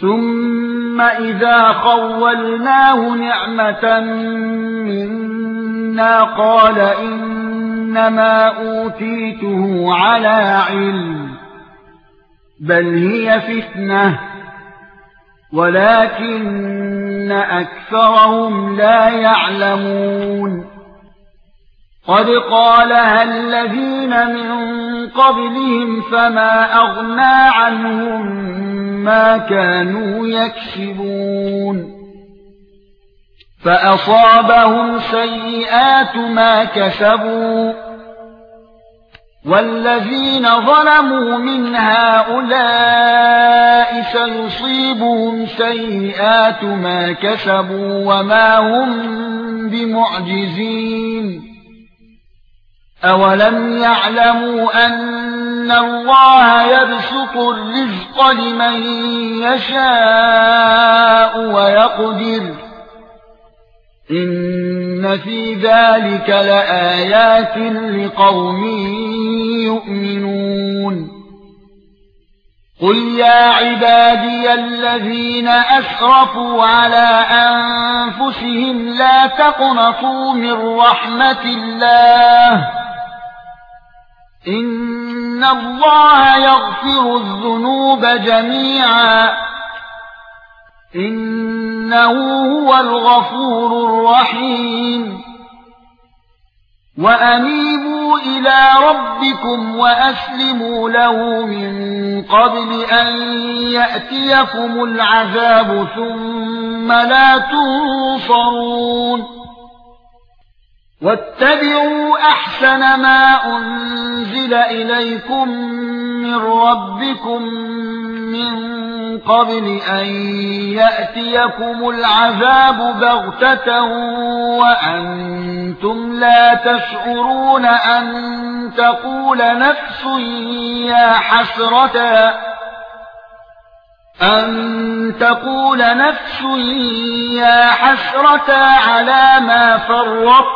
ثم إذا خولناه نعمة منا قال إنما أوتيته على علم بل هي فتنة ولكن أكثرهم لا يعلمون قد قالها الذين من قبلهم فما أغنى عنهم ما كانوا يكسبون. فأصابهم سيئات ما كسبوا. والذين ظلموا من هؤلاء سيصيبهم سيئات ما كسبوا وما هم بمعجزين. أولم يعلموا أن الله يبسط الرزق لمن يشاء ويقدر إن في ذلك لآيات لقوم يؤمنون قل يا عبادي الذين أسرفوا على أنفسهم لا تقنطوا من رحمة الله إن الله يغفر الذنوب جميعا. إنه هو الغفور الرحيم. وأنيبوا إلى ربكم وأسلموا له من قبل أن يأتيكم العذاب ثم لا تنصرون. واتبعوا أحسن ما أنزل إليكم من ربكم من قبل أن يأتيكم العذاب بغتة وأنتم لا تشعرون أن تقول نفس يا حسرة أن تقول نفس يا حسرة على ما فرطت